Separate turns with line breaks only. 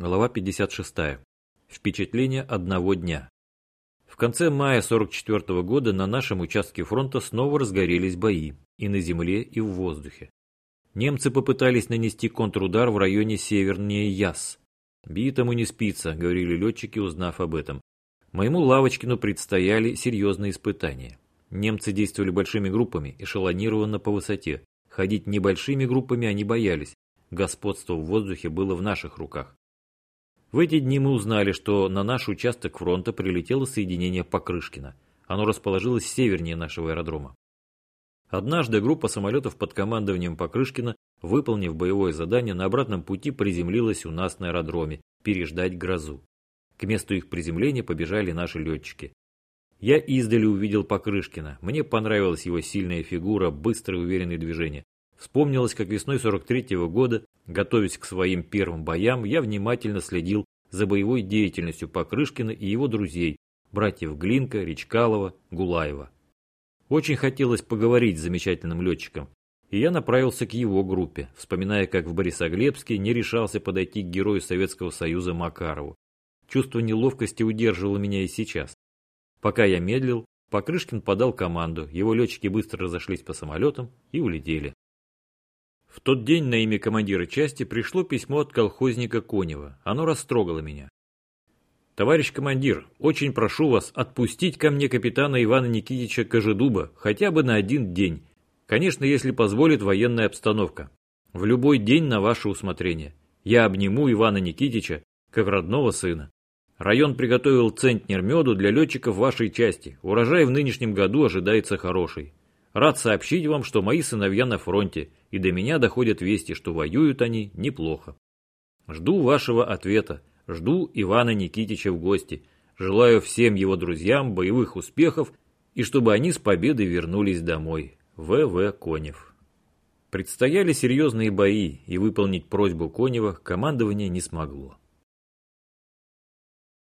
Глава 56. Впечатление одного дня. В конце мая 44 года на нашем участке фронта снова разгорелись бои и на земле, и в воздухе. Немцы попытались нанести контрудар в районе севернее Яс. «Битому не спится», — говорили летчики, узнав об этом. Моему Лавочкину предстояли серьезные испытания. Немцы действовали большими группами, эшелонированно по высоте. Ходить небольшими группами они боялись. Господство в воздухе было в наших руках. В эти дни мы узнали, что на наш участок фронта прилетело соединение Покрышкина. Оно расположилось севернее нашего аэродрома. Однажды группа самолетов под командованием Покрышкина, выполнив боевое задание, на обратном пути приземлилась у нас на аэродроме, переждать грозу. К месту их приземления побежали наши летчики. Я издали увидел Покрышкина. Мне понравилась его сильная фигура, быстрые уверенные движения. Вспомнилось, как весной 43 -го года, готовясь к своим первым боям, я внимательно следил за боевой деятельностью Покрышкина и его друзей, братьев Глинка, Речкалова, Гулаева. Очень хотелось поговорить с замечательным летчиком, и я направился к его группе, вспоминая, как в Борисоглебске не решался подойти к герою Советского Союза Макарову. Чувство неловкости удерживало меня и сейчас. Пока я медлил, Покрышкин подал команду, его летчики быстро разошлись по самолетам и улетели. В тот день на имя командира части пришло письмо от колхозника Конева. Оно растрогало меня. Товарищ командир, очень прошу вас отпустить ко мне капитана Ивана Никитича Кожедуба хотя бы на один день. Конечно, если позволит военная обстановка. В любой день на ваше усмотрение. Я обниму Ивана Никитича, как родного сына. Район приготовил центнер меду для летчиков вашей части. Урожай в нынешнем году ожидается хороший. Рад сообщить вам, что мои сыновья на фронте, и до меня доходят вести, что воюют они неплохо. Жду вашего ответа. Жду Ивана Никитича в гости. Желаю всем его друзьям боевых успехов и чтобы они с победой вернулись домой. В.В. Конев. Предстояли серьезные бои, и выполнить просьбу Конева командование не смогло.